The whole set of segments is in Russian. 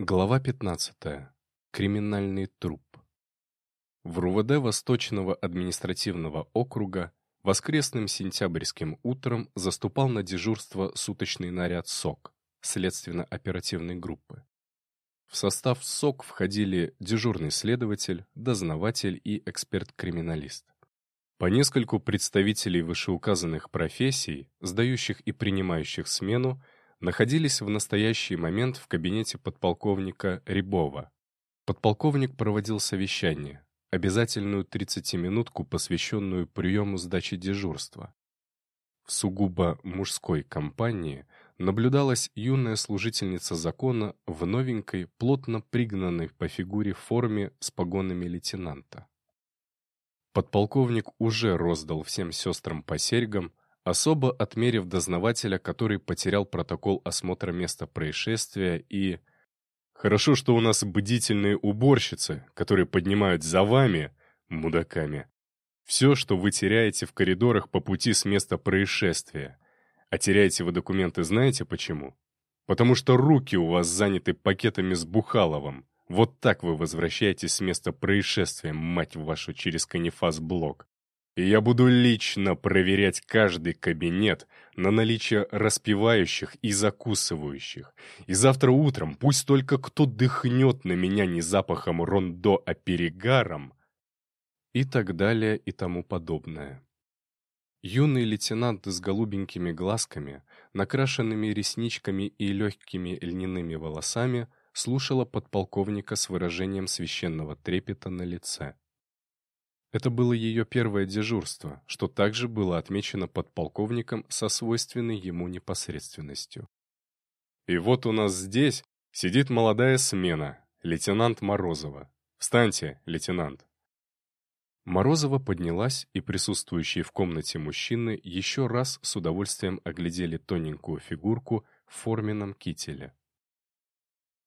Глава 15. Криминальный труп. В РУВД Восточного административного округа воскресным сентябрьским утром заступал на дежурство суточный наряд СОК, следственно-оперативной группы. В состав СОК входили дежурный следователь, дознаватель и эксперт-криминалист. По нескольку представителей вышеуказанных профессий, сдающих и принимающих смену, находились в настоящий момент в кабинете подполковника Рябова. Подполковник проводил совещание, обязательную 30-минутку, посвященную приему сдачи дежурства. В сугубо мужской компании наблюдалась юная служительница закона в новенькой, плотно пригнанной по фигуре форме с погонами лейтенанта. Подполковник уже роздал всем сестрам по серьгам, особо отмерив дознавателя, который потерял протокол осмотра места происшествия и... Хорошо, что у нас бдительные уборщицы, которые поднимают за вами, мудаками, все, что вы теряете в коридорах по пути с места происшествия. А теряете вы документы знаете почему? Потому что руки у вас заняты пакетами с Бухаловым. Вот так вы возвращаетесь с места происшествия, мать вашу, через канифас-блок. Я буду лично проверять каждый кабинет на наличие распивающих и закусывающих. И завтра утром пусть только кто дыхнет на меня не запахом рондо, а перегаром. И так далее и тому подобное. Юный лейтенант с голубенькими глазками, накрашенными ресничками и легкими льняными волосами слушала подполковника с выражением священного трепета на лице. Это было ее первое дежурство, что также было отмечено подполковником со свойственной ему непосредственностью. И вот у нас здесь сидит молодая смена, лейтенант Морозова. Встаньте, лейтенант. Морозова поднялась, и присутствующие в комнате мужчины еще раз с удовольствием оглядели тоненькую фигурку в форменном кителе.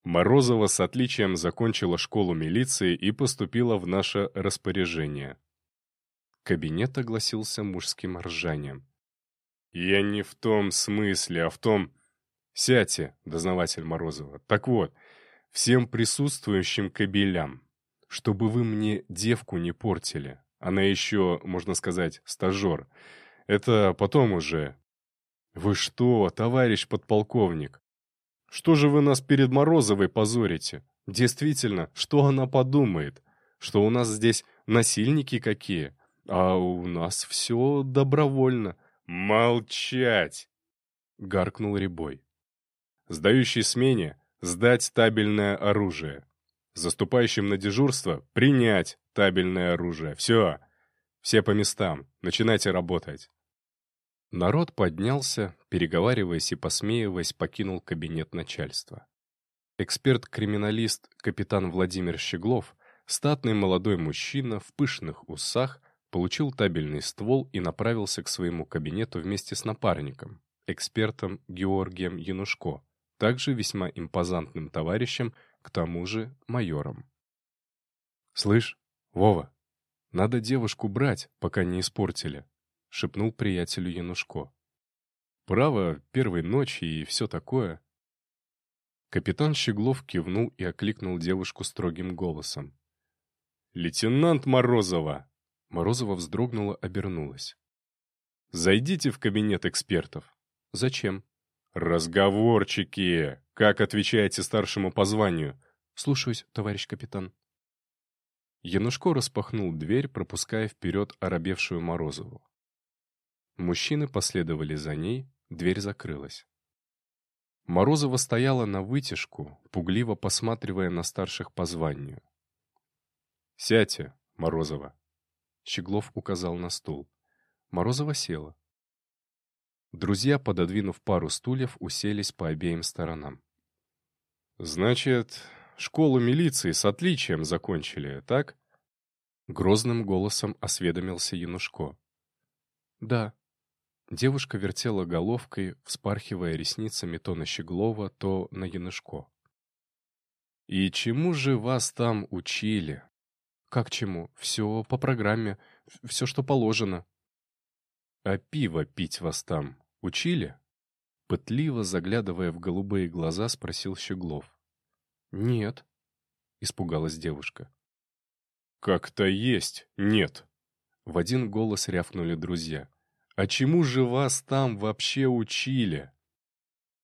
Морозова с отличием закончила школу милиции и поступила в наше распоряжение. Кабинет огласился мужским ржанием. «Я не в том смысле, а в том...» «Сядьте, дознаватель Морозова. Так вот, всем присутствующим кабелям, чтобы вы мне девку не портили. Она еще, можно сказать, стажер. Это потом уже...» «Вы что, товарищ подполковник? Что же вы нас перед Морозовой позорите? Действительно, что она подумает? Что у нас здесь насильники какие? А у нас все добровольно. Молчать! Гаркнул Рябой. Сдающий смене сдать табельное оружие. Заступающим на дежурство принять табельное оружие. Все. Все по местам. Начинайте работать. Народ поднялся, переговариваясь и посмеиваясь, покинул кабинет начальства. Эксперт-криминалист капитан Владимир Щеглов, статный молодой мужчина в пышных усах, получил табельный ствол и направился к своему кабинету вместе с напарником, экспертом Георгием Янушко, также весьма импозантным товарищем, к тому же майором. «Слышь, Вова, надо девушку брать, пока не испортили», — шепнул приятелю Янушко. «Право, первой ночи и все такое». Капитан Щеглов кивнул и окликнул девушку строгим голосом. «Лейтенант Морозова!» Морозова вздрогнула, обернулась. «Зайдите в кабинет экспертов». «Зачем?» «Разговорчики! Как отвечаете старшему по званию?» «Слушаюсь, товарищ капитан». Янушко распахнул дверь, пропуская вперед оробевшую Морозову. Мужчины последовали за ней, дверь закрылась. Морозова стояла на вытяжку, пугливо посматривая на старших по званию. «Сядьте, Морозова!» Щеглов указал на стул. Морозова села. Друзья, пододвинув пару стульев, уселись по обеим сторонам. «Значит, школу милиции с отличием закончили, так?» Грозным голосом осведомился Янушко. «Да», Девушка вертела головкой, вспархивая ресницами то на Щеглова, то на Янышко. «И чему же вас там учили?» «Как чему? Все по программе, все, что положено». «А пиво пить вас там учили?» Пытливо заглядывая в голубые глаза, спросил Щеглов. «Нет», — испугалась девушка. «Как-то есть, нет», — в один голос рявкнули друзья. «А чему же вас там вообще учили?»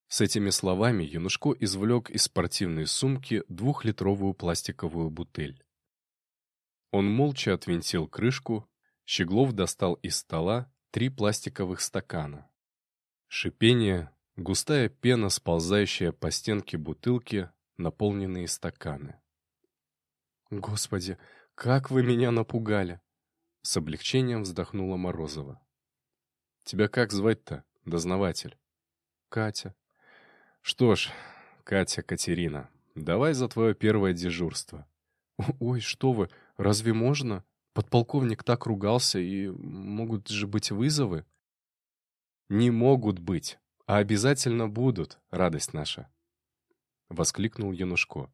С этими словами Янушко извлек из спортивной сумки двухлитровую пластиковую бутыль. Он молча отвинтил крышку, Щеглов достал из стола три пластиковых стакана. Шипение, густая пена, сползающая по стенке бутылки, наполненные стаканы. «Господи, как вы меня напугали!» С облегчением вздохнула Морозова. «Тебя как звать-то, дознаватель?» «Катя». «Что ж, Катя Катерина, давай за твое первое дежурство». «Ой, что вы, разве можно? Подполковник так ругался, и могут же быть вызовы?» «Не могут быть, а обязательно будут, радость наша!» — воскликнул Янушко.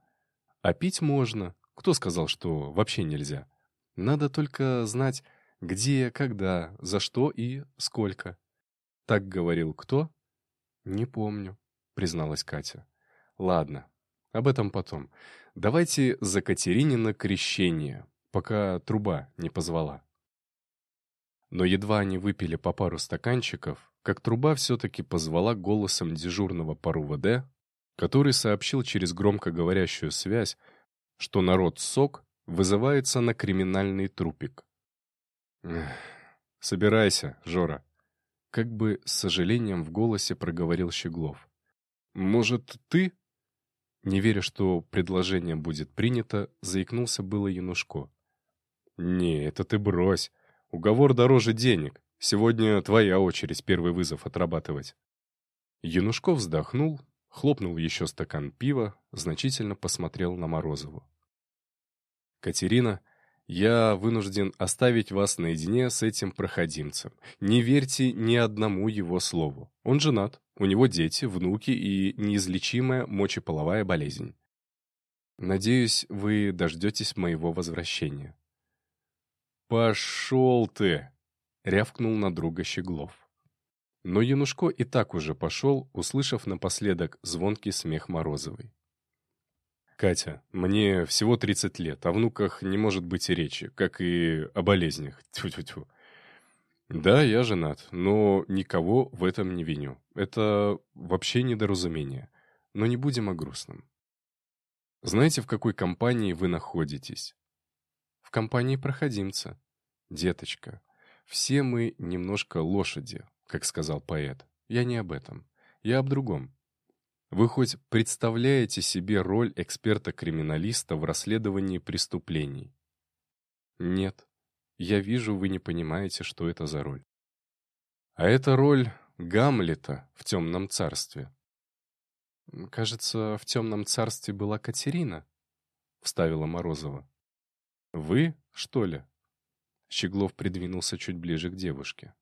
«А пить можно. Кто сказал, что вообще нельзя? Надо только знать, где, когда, за что и сколько». Так говорил кто? «Не помню», — призналась Катя. «Ладно, об этом потом. Давайте за Катеринина крещение, пока труба не позвала». Но едва они выпили по пару стаканчиков, как труба все-таки позвала голосом дежурного по РУВД, который сообщил через громкоговорящую связь, что народ СОК вызывается на криминальный трупик. «Собирайся, Жора», — как бы с сожалением в голосе проговорил Щеглов. «Может, ты?» Не веря, что предложение будет принято, заикнулся было Янушко. «Не, это ты брось. Уговор дороже денег. Сегодня твоя очередь первый вызов отрабатывать». Янушков вздохнул, хлопнул еще стакан пива, значительно посмотрел на Морозову. «Катерина, я вынужден оставить вас наедине с этим проходимцем. Не верьте ни одному его слову. Он женат, у него дети, внуки и неизлечимая мочеполовая болезнь. Надеюсь, вы дождетесь моего возвращения». «Пошел ты!» — рявкнул на друга Щеглов. Но Янушко и так уже пошел, услышав напоследок звонкий смех Морозовой. «Катя, мне всего 30 лет, о внуках не может быть и речи, как и о болезнях. Тьфу-тьфу-тьфу. Да, я женат, но никого в этом не виню. Это вообще недоразумение. Но не будем о грустном. Знаете, в какой компании вы находитесь? В компании проходимца. Деточка, все мы немножко лошади, как сказал поэт. Я не об этом. Я об другом. Вы хоть представляете себе роль эксперта-криминалиста в расследовании преступлений? Нет. Я вижу, вы не понимаете, что это за роль. А это роль Гамлета в «Темном царстве». «Кажется, в «Темном царстве» была Катерина», — вставила Морозова. «Вы, что ли?» Щеглов придвинулся чуть ближе к девушке.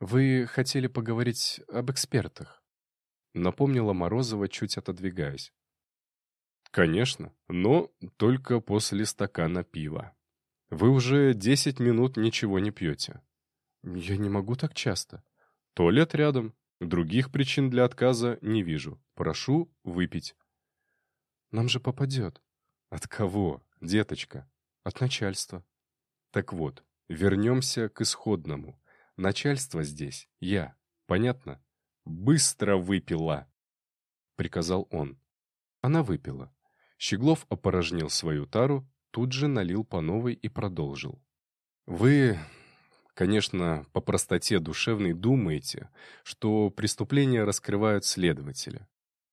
«Вы хотели поговорить об экспертах?» Напомнила Морозова, чуть отодвигаясь. «Конечно, но только после стакана пива. Вы уже десять минут ничего не пьете». «Я не могу так часто». «Туалет рядом. Других причин для отказа не вижу. Прошу выпить». «Нам же попадет». «От кого, деточка?» «От начальства». «Так вот, вернемся к исходному. Начальство здесь я. Понятно? Быстро выпила!» Приказал он. Она выпила. Щеглов опорожнил свою тару, тут же налил по новой и продолжил. «Вы, конечно, по простоте душевной думаете, что преступления раскрывают следователи.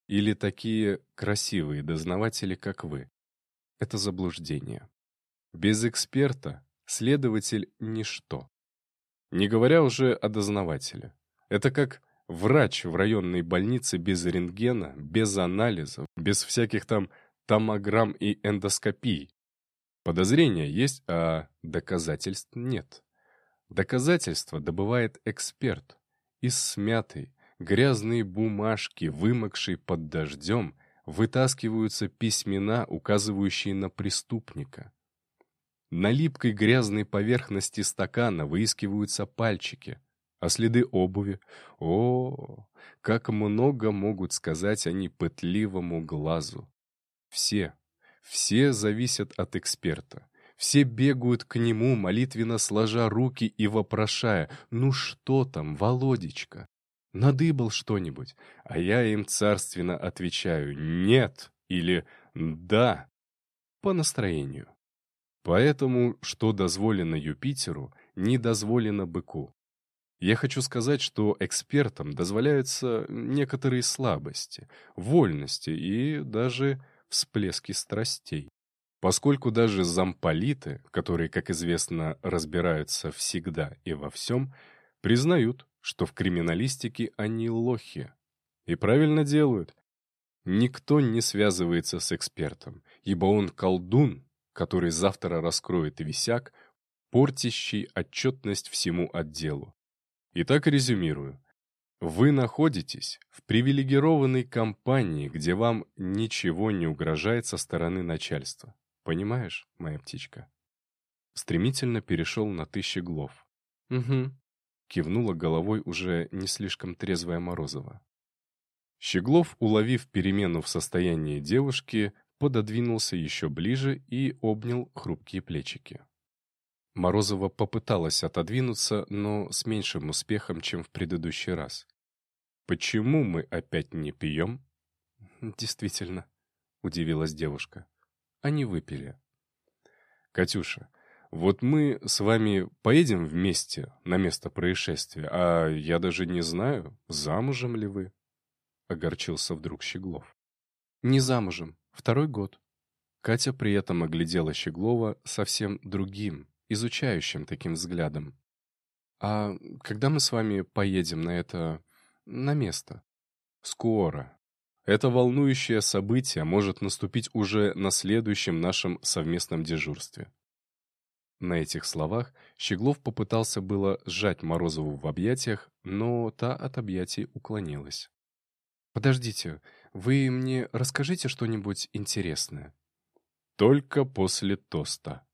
Или такие красивые дознаватели, как вы. Это заблуждение. Без эксперта следователь — ничто. Не говоря уже о дознавателе. Это как врач в районной больнице без рентгена, без анализов, без всяких там томограмм и эндоскопий. Подозрения есть, а доказательств нет. Доказательства добывает эксперт. Из смятой, грязной бумажки, вымокшей под дождем, вытаскиваются письмена, указывающие на преступника. На липкой грязной поверхности стакана выискиваются пальчики, а следы обуви... О, как много могут сказать они пытливому глазу. Все, все зависят от эксперта. Все бегают к нему, молитвенно сложа руки и вопрошая, «Ну что там, Володечка? Надыбал что-нибудь?» А я им царственно отвечаю «Нет» или «Да» по настроению. Поэтому, что дозволено Юпитеру, не дозволено быку. Я хочу сказать, что экспертам дозволяются некоторые слабости, вольности и даже всплески страстей. Поскольку даже замполиты, которые, как известно, разбираются всегда и во всем, признают, что в криминалистике они лохи. И правильно делают. Никто не связывается с экспертом, ибо он колдун, который завтра раскроет висяк, портящий отчетность всему отделу. Итак, резюмирую. Вы находитесь в привилегированной компании, где вам ничего не угрожает со стороны начальства. Понимаешь, моя птичка?» Стремительно перешел на «ты, Щеглов». «Угу», — кивнула головой уже не слишком трезвая Морозова. Щеглов, уловив перемену в состоянии девушки, пододвинулся еще ближе и обнял хрупкие плечики. Морозова попыталась отодвинуться, но с меньшим успехом, чем в предыдущий раз. «Почему мы опять не пьем?» «Действительно», — удивилась девушка. Они выпили. «Катюша, вот мы с вами поедем вместе на место происшествия, а я даже не знаю, замужем ли вы?» Огорчился вдруг Щеглов. «Не замужем. Второй год». Катя при этом оглядела Щеглова совсем другим, изучающим таким взглядом. «А когда мы с вами поедем на это... на место?» «Скоро. Это волнующее событие может наступить уже на следующем нашем совместном дежурстве. На этих словах Щеглов попытался было сжать Морозову в объятиях, но та от объятий уклонилась. «Подождите, вы мне расскажите что-нибудь интересное?» «Только после тоста».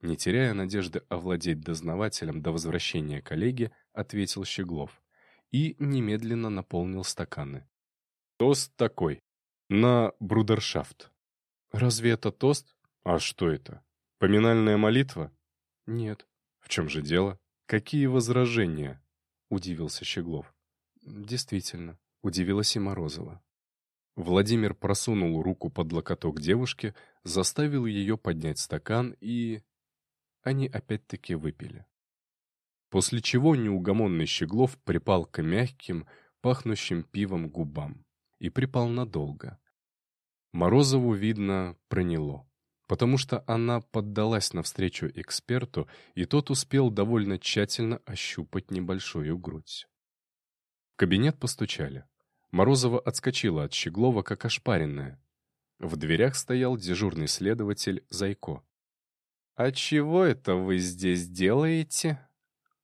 Не теряя надежды овладеть дознавателем до возвращения коллеги, ответил Щеглов и немедленно наполнил стаканы. Тост такой. На брудершафт. Разве это тост? А что это? Поминальная молитва? Нет. В чем же дело? Какие возражения? Удивился Щеглов. Действительно, удивилась и Морозова. Владимир просунул руку под локоток девушки, заставил ее поднять стакан и... Они опять-таки выпили. После чего неугомонный Щеглов припал к мягким, пахнущим пивом губам и припал надолго. Морозову, видно, проняло, потому что она поддалась навстречу эксперту, и тот успел довольно тщательно ощупать небольшую грудь. В кабинет постучали. Морозова отскочила от Щеглова, как ошпаренная. В дверях стоял дежурный следователь Зайко. «А чего это вы здесь делаете?»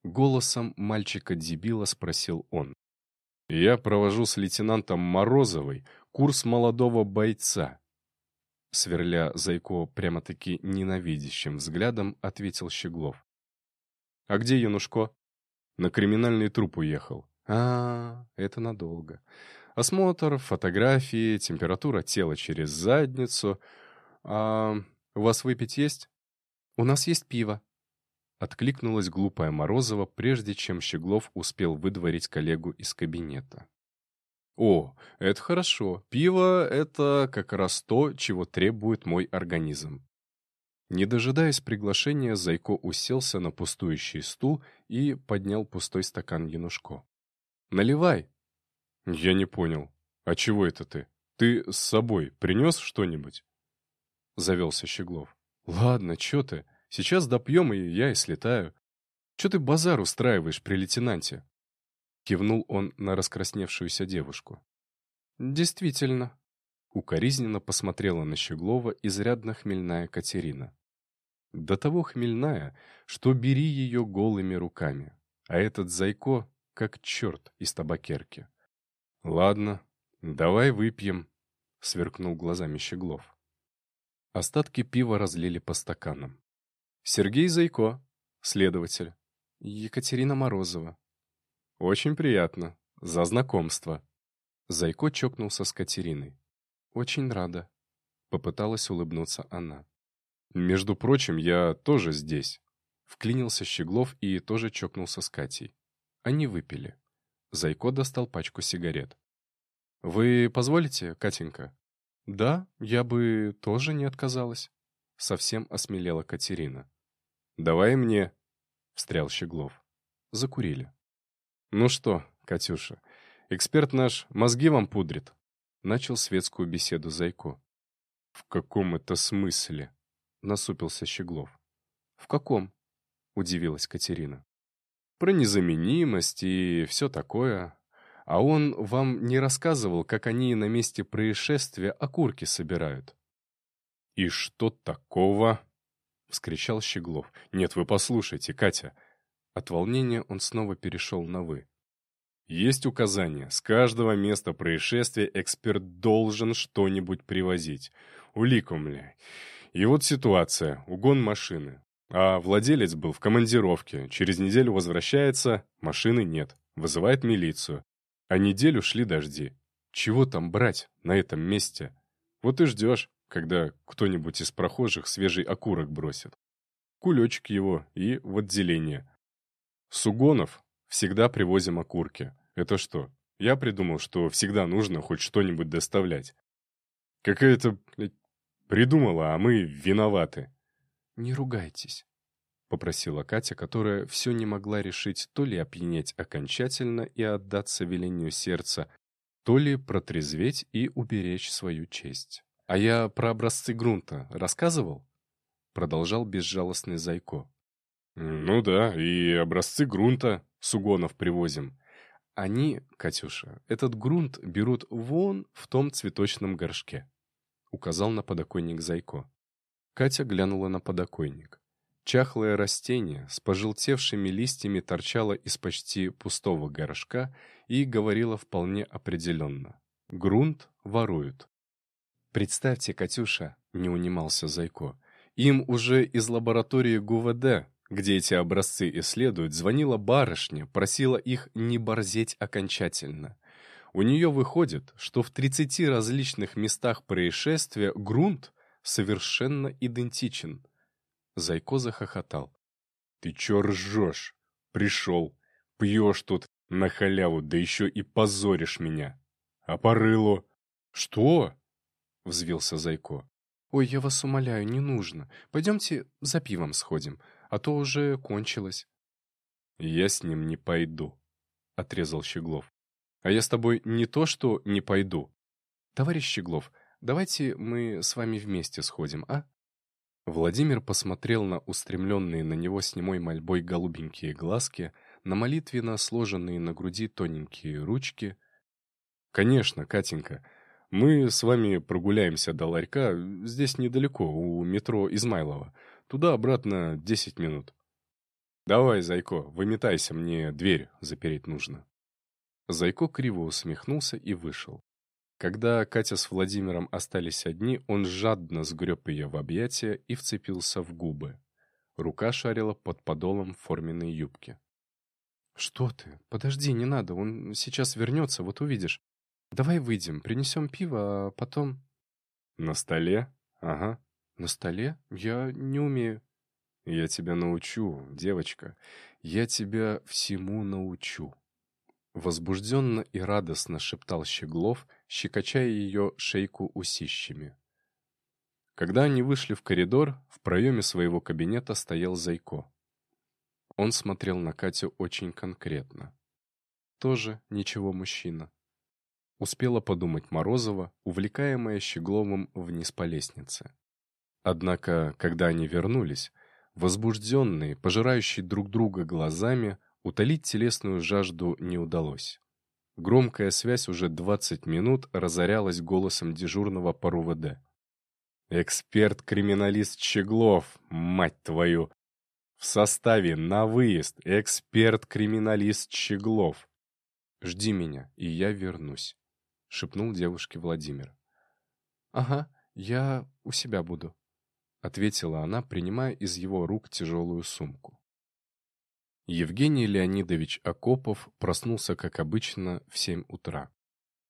Голосом мальчика-дебила спросил он. Я провожу с лейтенантом Морозовой курс молодого бойца. Сверля Зайко прямо-таки ненавидящим взглядом, ответил Щеглов. «А где Янушко?» «На криминальный труп уехал». «А, это надолго. Осмотр, фотографии, температура тела через задницу. А у вас выпить есть?» «У нас есть пиво», Откликнулась глупая Морозова, прежде чем Щеглов успел выдворить коллегу из кабинета. «О, это хорошо. Пиво — это как раз то, чего требует мой организм». Не дожидаясь приглашения, Зайко уселся на пустующий стул и поднял пустой стакан Янушко. «Наливай!» «Я не понял. А чего это ты? Ты с собой принес что-нибудь?» Завелся Щеглов. «Ладно, чё ты? Сейчас допьем, и я и слетаю. Че ты базар устраиваешь при лейтенанте?» Кивнул он на раскрасневшуюся девушку. «Действительно». Укоризненно посмотрела на Щеглова изрядно хмельная Катерина. До того хмельная, что бери ее голыми руками. А этот зайко как черт из табакерки. «Ладно, давай выпьем», — сверкнул глазами Щеглов. Остатки пива разлили по стаканам. Сергей Зайко, следователь. Екатерина Морозова. Очень приятно. За знакомство. Зайко чокнулся с Катериной. Очень рада. Попыталась улыбнуться она. «Между прочим, я тоже здесь». Вклинился Щеглов и тоже чокнулся с Катей. Они выпили. Зайко достал пачку сигарет. «Вы позволите, Катенька?» «Да, я бы тоже не отказалась», — совсем осмелела Катерина. «Давай мне», — встрял Щеглов. Закурили. «Ну что, Катюша, эксперт наш мозги вам пудрит?» Начал светскую беседу Зайко. «В каком это смысле?» — насупился Щеглов. «В каком?» — удивилась Катерина. «Про незаменимость и все такое. А он вам не рассказывал, как они на месте происшествия окурки собирают?» «И что такого?» — вскричал Щеглов. «Нет, вы послушайте, Катя». От волнения он снова перешел на «вы». Есть указание, с каждого места происшествия эксперт должен что-нибудь привозить. Улику, мля. И вот ситуация, угон машины. А владелец был в командировке, через неделю возвращается, машины нет, вызывает милицию. А неделю шли дожди. Чего там брать на этом месте? Вот и ждешь, когда кто-нибудь из прохожих свежий окурок бросит. Кулечек его и в отделение. С угонов Всегда привозим окурки. Это что? Я придумал, что всегда нужно хоть что-нибудь доставлять. Какая-то, придумала, а мы виноваты. Не ругайтесь, попросила Катя, которая все не могла решить то ли опьянеть окончательно и отдаться велению сердца, то ли протрезветь и уберечь свою честь. «А я про образцы грунта рассказывал?» Продолжал безжалостный Зайко. «Ну да, и образцы грунта с угонов привозим. Они, Катюша, этот грунт берут вон в том цветочном горшке», — указал на подоконник Зайко. Катя глянула на подоконник. Чахлое растение с пожелтевшими листьями торчало из почти пустого горшка и говорило вполне определенно. «Грунт воруют». «Представьте, Катюша», — не унимался Зайко, — «им уже из лаборатории ГУВД где эти образцы исследуют, звонила барышня, просила их не борзеть окончательно. У нее выходит, что в 30 различных местах происшествия грунт совершенно идентичен. Зайко захохотал. «Ты чё ржешь? Пришел, пьешь тут на халяву, да еще и позоришь меня. А по рылу?» «Что?» — взвился Зайко. «Ой, я вас умоляю, не нужно. Пойдемте за пивом сходим а то уже кончилось. «Я с ним не пойду», — отрезал Щеглов. «А я с тобой не то что не пойду. Товарищ Щеглов, давайте мы с вами вместе сходим, а?» Владимир посмотрел на устремленные на него с немой мольбой голубенькие глазки, на молитвенно сложенные на груди тоненькие ручки. «Конечно, Катенька, мы с вами прогуляемся до ларька, здесь недалеко, у метро Измайлова. Туда-обратно десять минут. Давай, Зайко, выметайся, мне дверь запереть нужно. Зайко криво усмехнулся и вышел. Когда Катя с Владимиром остались одни, он жадно сгреб ее в объятия и вцепился в губы. Рука шарила под подолом форменной юбки. «Что ты? Подожди, не надо, он сейчас вернется, вот увидишь. Давай выйдем, принесем пиво, а потом...» «На столе? Ага. «На столе? Я не умею». «Я тебя научу, девочка. Я тебя всему научу». Возбужденно и радостно шептал Щеглов, щекочая ее шейку усищами. Когда они вышли в коридор, в проеме своего кабинета стоял Зайко. Он смотрел на Катю очень конкретно. Тоже ничего мужчина. Успела подумать Морозова, увлекаемая Щегловым вниз по лестнице. Однако, когда они вернулись, возбужденные, пожирающие друг друга глазами, утолить телесную жажду не удалось. Громкая связь уже 20 минут разорялась голосом дежурного по РУВД. «Эксперт-криминалист Щеглов, мать твою! В составе на выезд эксперт-криминалист Щеглов!» «Жди меня, и я вернусь», — шепнул девушке Владимир. «Ага, я у себя буду», ответила она, принимая из его рук тяжелую сумку. Евгений Леонидович Акопов проснулся, как обычно, в семь утра.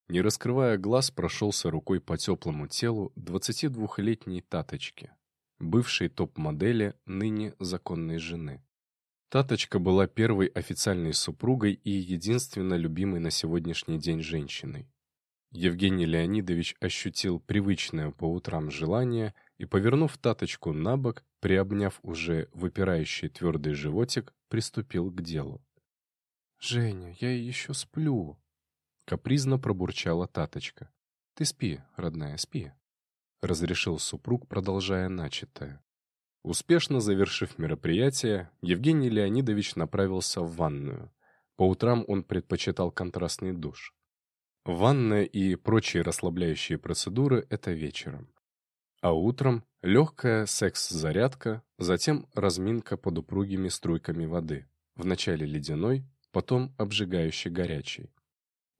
Не раскрывая глаз, прошелся рукой по теплому телу 22-летней Таточки, бывшей топ-модели ныне законной жены. Таточка была первой официальной супругой и единственно любимой на сегодняшний день женщиной. Евгений Леонидович ощутил привычное по утрам желание и, повернув Таточку на бок, приобняв уже выпирающий твердый животик, приступил к делу. «Женя, я еще сплю», Капризно пробурчала Таточка. «Ты спи, родная, спи», — разрешил супруг, продолжая начатое. Успешно завершив мероприятие, Евгений Леонидович направился в ванную. По утрам он предпочитал контрастный душ. Ванная и прочие расслабляющие процедуры — это вечером. А утром легкая секс-зарядка, затем разминка под упругими струйками воды. Вначале ледяной, потом обжигающий горячий.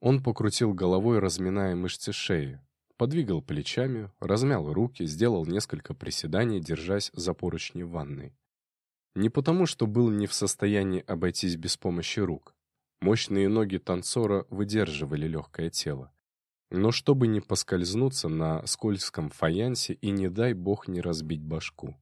Он покрутил головой, разминая мышцы шеи, подвигал плечами, размял руки, сделал несколько приседаний, держась за поручни ванной. Не потому, что был не в состоянии обойтись без помощи рук. Мощные ноги танцора выдерживали легкое тело. Но чтобы не поскользнуться на скользком фаянсе и, не дай бог, не разбить башку.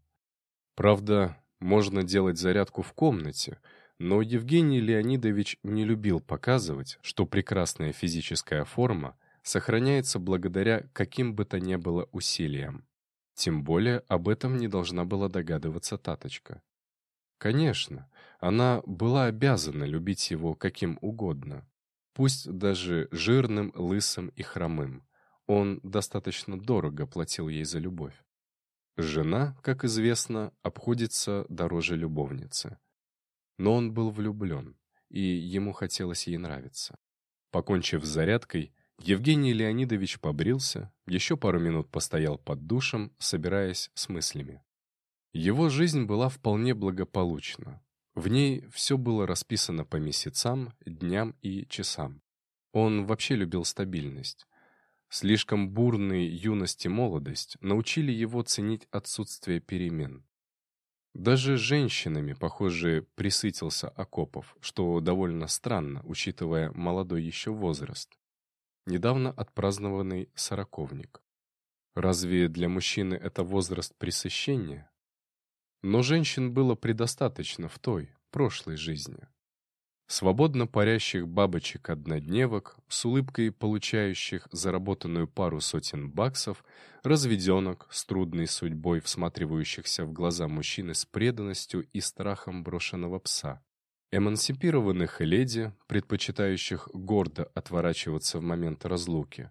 Правда, можно делать зарядку в комнате — но Евгений Леонидович не любил показывать, что прекрасная физическая форма сохраняется благодаря каким бы то ни было усилиям. Тем более об этом не должна была догадываться Таточка. Конечно, она была обязана любить его каким угодно, пусть даже жирным, лысым и хромым. Он достаточно дорого платил ей за любовь. Жена, как известно, обходится дороже любовницы. Но он был влюблен, и ему хотелось ей нравиться. Покончив с зарядкой, Евгений Леонидович побрился, еще пару минут постоял под душем, собираясь с мыслями. Его жизнь была вполне благополучна. В ней все было расписано по месяцам, дням и часам. Он вообще любил стабильность. Слишком бурные юность и молодость научили его ценить отсутствие перемен. Даже женщинами, похоже, присытился Окопов, что довольно странно, учитывая молодой еще возраст. Недавно отпразднованный сороковник. Разве для мужчины это возраст пресыщения? Но женщин было предостаточно в той, прошлой жизни. Свободно парящих бабочек-однодневок, с улыбкой получающих заработанную пару сотен баксов, разведенок с трудной судьбой всматривающихся в глаза мужчины с преданностью и страхом брошенного пса, эмансипированных леди, предпочитающих гордо отворачиваться в момент разлуки,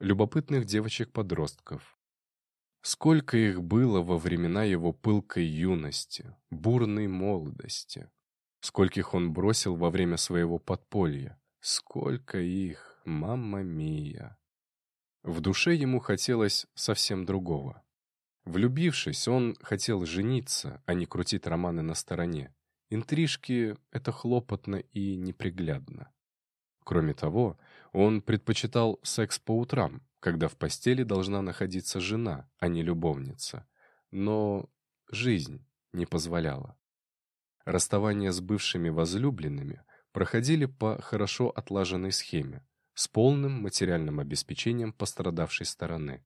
любопытных девочек-подростков. Сколько их было во времена его пылкой юности, бурной молодости, Скольких он бросил во время своего подполья. Сколько их, мамма мия. В душе ему хотелось совсем другого. Влюбившись, он хотел жениться, а не крутить романы на стороне. Интрижки — это хлопотно и неприглядно. Кроме того, он предпочитал секс по утрам, когда в постели должна находиться жена, а не любовница. Но жизнь не позволяла. Расставания с бывшими возлюбленными проходили по хорошо отлаженной схеме, с полным материальным обеспечением пострадавшей стороны.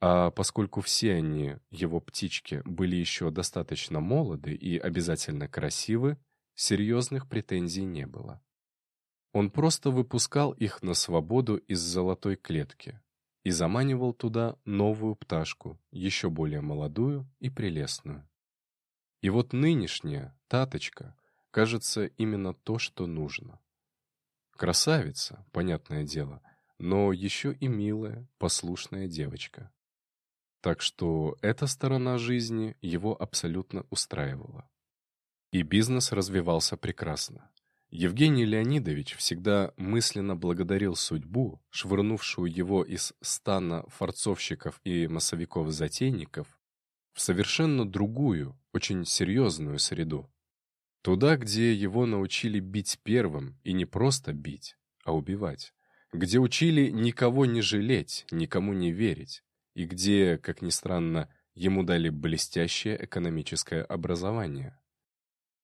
А поскольку все они, его птички, были еще достаточно молоды и обязательно красивы, серьезных претензий не было. Он просто выпускал их на свободу из золотой клетки и заманивал туда новую пташку, еще более молодую и прелестную. И вот нынешняя, Таточка, кажется, именно то, что нужно. Красавица, понятное дело, но еще и милая, послушная девочка. Так что эта сторона жизни его абсолютно устраивала. И бизнес развивался прекрасно. Евгений Леонидович всегда мысленно благодарил судьбу, швырнувшую его из стана форцовщиков и массовиков-затейников в совершенно другую, очень серьезную среду. Туда, где его научили бить первым, и не просто бить, а убивать. Где учили никого не жалеть, никому не верить. И где, как ни странно, ему дали блестящее экономическое образование.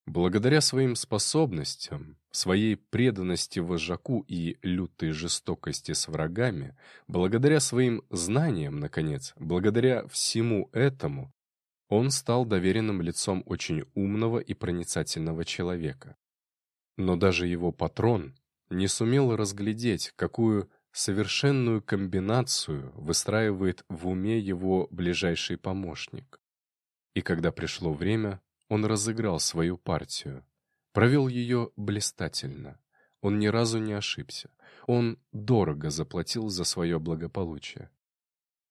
Благодаря своим способностям, своей преданности вожаку и лютой жестокости с врагами, благодаря своим знаниям, наконец, благодаря всему этому, он стал доверенным лицом очень умного и проницательного человека. Но даже его патрон не сумел разглядеть, какую совершенную комбинацию выстраивает в уме его ближайший помощник. И когда пришло время, он разыграл свою партию. Провел ее блистательно. Он ни разу не ошибся. Он дорого заплатил за свое благополучие.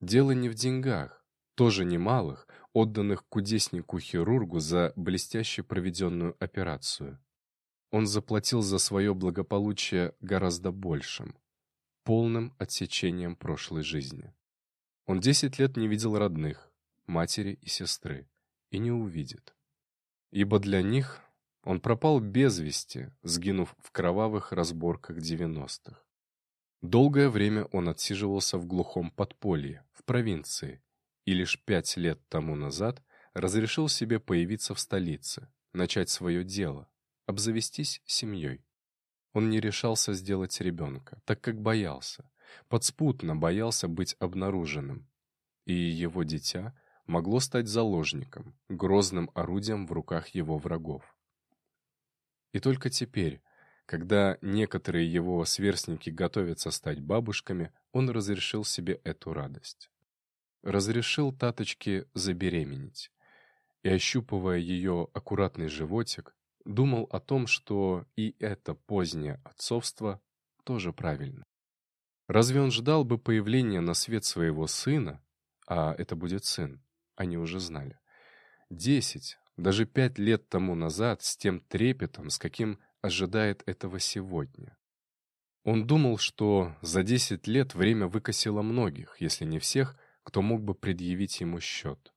Дело не в деньгах, тоже немалых, отданных кудеснику-хирургу за блестяще проведенную операцию. Он заплатил за свое благополучие гораздо большим, полным отсечением прошлой жизни. Он десять лет не видел родных, матери и сестры, и не увидит ибо для них он пропал без вести, сгинув в кровавых разборках девяностых. Долгое время он отсиживался в глухом подполье, в провинции, и лишь пять лет тому назад разрешил себе появиться в столице, начать свое дело, обзавестись семьей. Он не решался сделать ребенка, так как боялся, подспутно боялся быть обнаруженным. И его дитя могло стать заложником, грозным орудием в руках его врагов. И только теперь, когда некоторые его сверстники готовятся стать бабушками, он разрешил себе эту радость. Разрешил Таточке забеременеть. И, ощупывая ее аккуратный животик, думал о том, что и это позднее отцовство тоже правильно. Разве он ждал бы появления на свет своего сына, а это будет сын, они уже знали. Десять, даже пять лет тому назад, с тем трепетом, с каким ожидает этого сегодня. Он думал, что за десять лет время выкосило многих, если не всех, кто мог бы предъявить ему счет.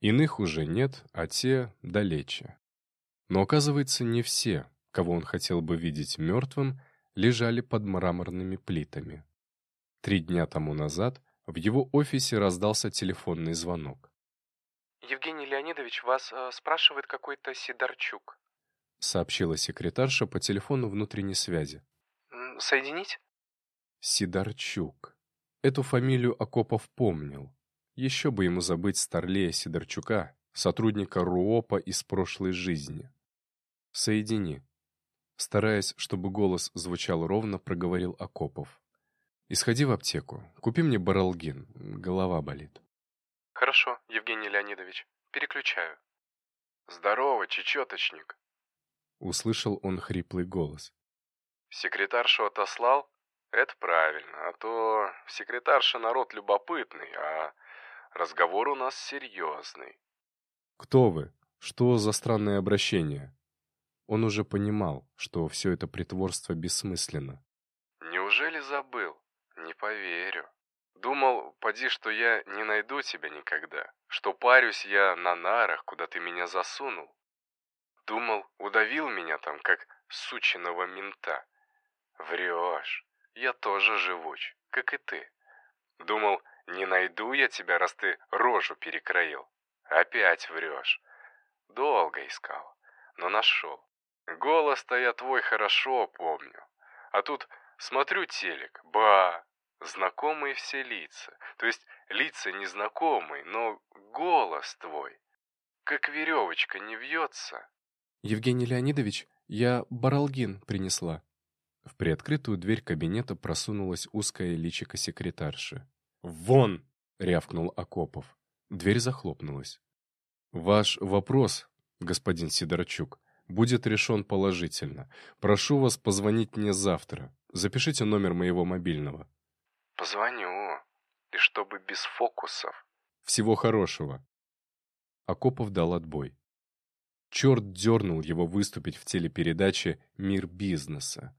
Иных уже нет, а те далече. Но оказывается, не все, кого он хотел бы видеть мертвым, лежали под мраморными плитами. Три дня тому назад в его офисе раздался телефонный звонок. «Евгений Леонидович, вас э, спрашивает какой-то Сидорчук», сообщила секретарша по телефону внутренней связи. «Соединить?» Сидорчук. Эту фамилию Акопов помнил. Еще бы ему забыть Старлея Сидорчука, сотрудника РУОПа из прошлой жизни. «Соедини». Стараясь, чтобы голос звучал ровно, проговорил Акопов. И сходи в аптеку. Купи мне баралгин. Голова болит. Хорошо, Евгений Леонидович. Переключаю. Здорово, чечеточник. Услышал он хриплый голос. Секретаршу отослал? Это правильно, а то секретарша народ любопытный, а разговор у нас серьезный. Кто вы? Что за странное обращение? Он уже понимал, что все это притворство бессмысленно. Неужели забыл? Не поверю. Думал, поди, что я не найду тебя никогда, что парюсь я на нарах, куда ты меня засунул. Думал, удавил меня там, как сучиного мента. Врешь, я тоже живуч, как и ты. Думал, не найду я тебя, раз ты рожу перекроил. Опять врешь. Долго искал, но нашел. Голос-то я твой хорошо помню. А тут смотрю телек, ба, знакомые все лица. То есть лица незнакомые, но голос твой. Как веревочка не вьется. Евгений Леонидович, я баралгин принесла. В приоткрытую дверь кабинета просунулась узкая личико секретарши. «Вон!» — рявкнул Акопов. Дверь захлопнулась. «Ваш вопрос, господин Сидорчук, будет решен положительно. Прошу вас позвонить мне завтра. Запишите номер моего мобильного. Позвоню. И чтобы без фокусов. Всего хорошего. Акопов дал отбой. Черт дернул его выступить в телепередаче «Мир бизнеса».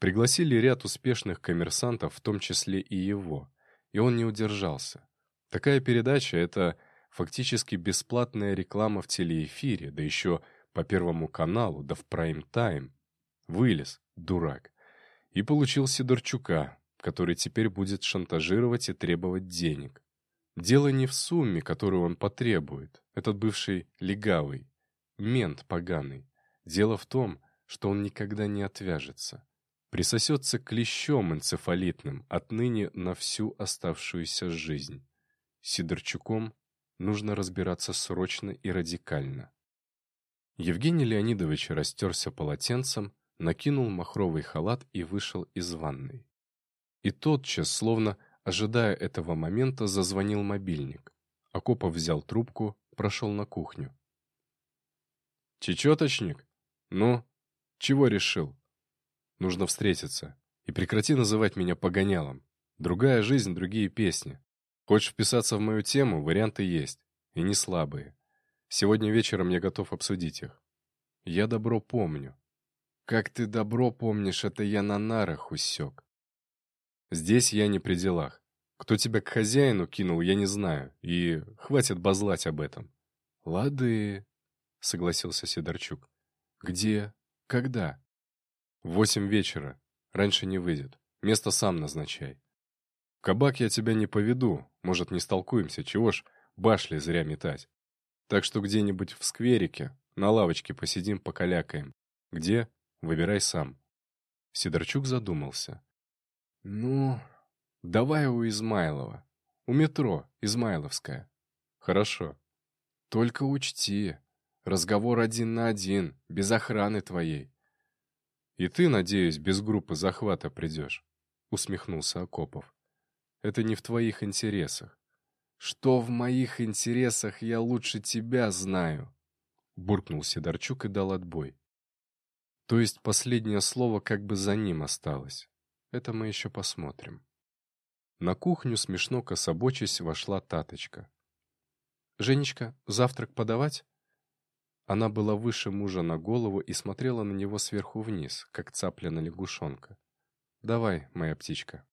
Пригласили ряд успешных коммерсантов, в том числе и его, и он не удержался. Такая передача — это фактически бесплатная реклама в телеэфире, да еще по Первому каналу, да в прайм-тайм. Вылез, дурак. И получил Сидорчука, который теперь будет шантажировать и требовать денег. Дело не в сумме, которую он потребует, этот бывший легавый. мент поганый. Дело в том, что он никогда не отвяжется. Присосется клещом энцефалитным отныне на всю оставшуюся жизнь. Сидорчуком нужно разбираться срочно и радикально. Евгений Леонидович растерся полотенцем, накинул махровый халат и вышел из ванной. И тотчас, словно ожидая этого момента, зазвонил мобильник. Акопов взял трубку, прошел на кухню. «Чечеточник? Ну, чего решил? Нужно встретиться. И прекрати называть меня погонялом. Другая жизнь, другие песни. Хочешь вписаться в мою тему, варианты есть. И не слабые. Сегодня вечером я готов обсудить их. Я добро помню. Как ты добро помнишь, это я на нарах усек. Здесь я не при делах. Кто тебя к хозяину кинул, я не знаю. И хватит базлать об этом. Лады, согласился Сидорчук. Где? Когда? Восемь вечера. Раньше не выйдет. Место сам назначай. Кабак я тебя не поведу. Может, не столкуемся, чего ж башли зря метать. Так что где-нибудь в скверике, на лавочке посидим, покалякаем. Где? Выбирай сам. Сидорчук задумался. Ну, давай у Измайлова. У метро, Измайловская. Хорошо. Только учти, разговор один на один, без охраны твоей. И ты, надеюсь, без группы захвата придешь, усмехнулся Акопов. Это не в твоих интересах. Что в моих интересах, я лучше тебя знаю, буркнул Сидорчук и дал отбой. То есть последнее слово как бы за ним осталось. Это мы еще посмотрим. На кухню, смешно кособочись, вошла Таточка. «Женечка, завтрак подавать?» Она была выше мужа на голову и смотрела на него сверху вниз, как цапля на лягушонка. «Давай, моя птичка».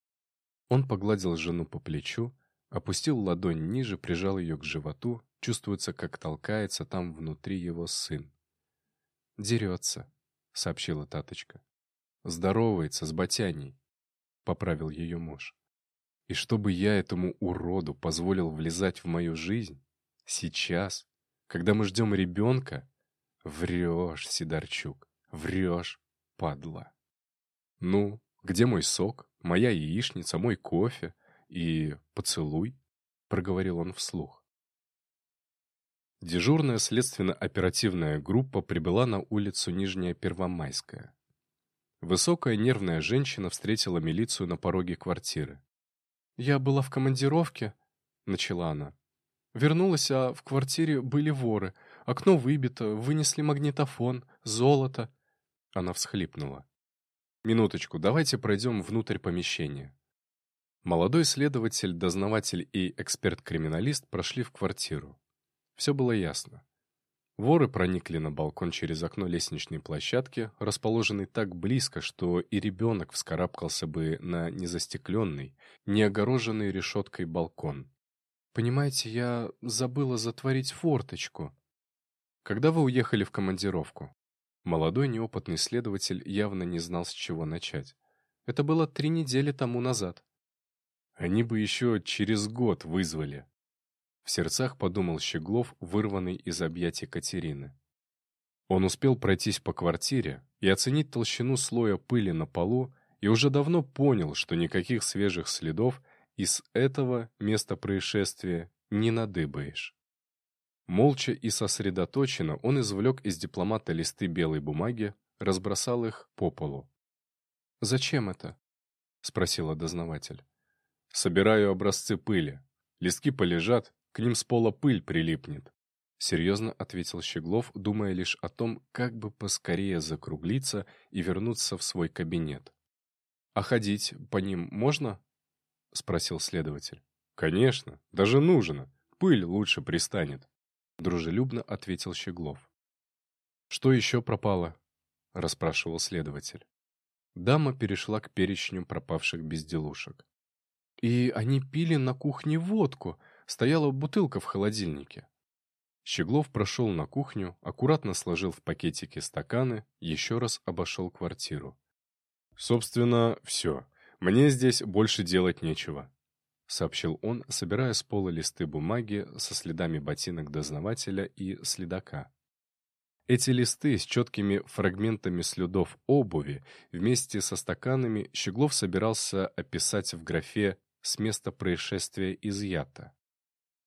Он погладил жену по плечу, опустил ладонь ниже, прижал ее к животу, чувствуется, как толкается там внутри его сын. «Дерется», — сообщила Таточка. «Здоровается с Батяней», — поправил ее муж. «И чтобы я этому уроду позволил влезать в мою жизнь? Сейчас, когда мы ждем ребенка? Врешь, Сидорчук, врешь, падла. Ну, где мой сок, моя яичница, мой кофе и поцелуй? Проговорил он вслух. Дежурная следственно-оперативная группа прибыла на улицу Нижняя Первомайская. Высокая нервная женщина встретила милицию на пороге квартиры. «Я была в командировке», — начала она. Вернулась, а в квартире были воры. Окно выбито, вынесли магнитофон, золото. Она всхлипнула. «Минуточку, давайте пройдем внутрь помещения». Молодой следователь, дознаватель и эксперт-криминалист прошли в квартиру. Все было ясно. Воры проникли на балкон через окно лестничной площадки, расположенной так близко, что и ребенок вскарабкался бы на незастекленный, не огороженный решеткой балкон. Понимаете, я забыла затворить форточку. Когда вы уехали в командировку? Молодой неопытный следователь явно не знал, с чего начать. Это было три недели тому назад. Они бы еще через год вызвали. В сердцах подумал Щеглов, вырванный из объятий Катерины. Он успел пройтись по квартире и оценить толщину слоя пыли на полу, и уже давно понял, что никаких свежих следов из этого места происшествия не надыбаешь. Молча и сосредоточенно он извлек из дипломата листы белой бумаги, разбросал их по полу. «Зачем это?» — спросила дознаватель. «Собираю образцы пыли. Листки полежат, к ним с пола пыль прилипнет», — серьезно ответил Щеглов, думая лишь о том, как бы поскорее закруглиться и вернуться в свой кабинет. «А ходить по ним можно?» — спросил следователь. «Конечно, даже нужно. Пыль лучше пристанет», — дружелюбно ответил Щеглов. «Что еще пропало?» — расспрашивал следователь. Дама перешла к перечню пропавших безделушек. «И они пили на кухне водку. Стояла бутылка в холодильнике». Щеглов прошел на кухню, аккуратно сложил в пакетики стаканы, еще раз обошел квартиру. «Собственно, все. «Мне здесь больше делать нечего», — сообщил он, собирая с пола листы бумаги со следами ботинок дознавателя и следака. Эти листы с четкими фрагментами следов обуви вместе со стаканами Щеглов собирался описать в графе «С места происшествия изъято».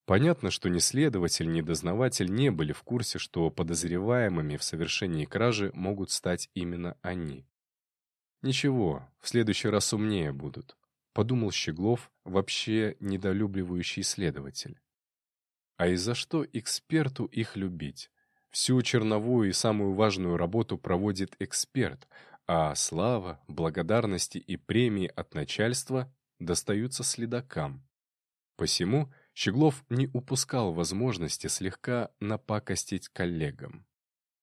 Понятно, что ни следователь, ни дознаватель не были в курсе, что подозреваемыми в совершении кражи могут стать именно они. Ничего, в следующий раз умнее будут, подумал Щеглов, вообще недолюбливающий следователь. А из-за что эксперту их любить? Всю черновую и самую важную работу проводит эксперт, а слава, благодарности и премии от начальства достаются следакам. Посему Щеглов не упускал возможности слегка напакостить коллегам.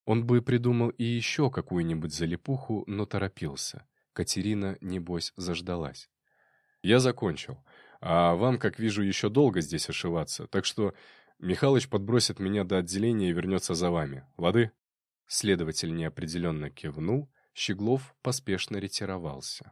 Он бы придумал и еще какую-нибудь залипуху, но торопился. Катерина, небось, заждалась. «Я закончил. А вам, как вижу, еще долго здесь ошиваться, так что Михалыч подбросит меня до отделения и вернется за вами. Лады?» Следователь неопределенно кивнул, Щеглов поспешно ретировался.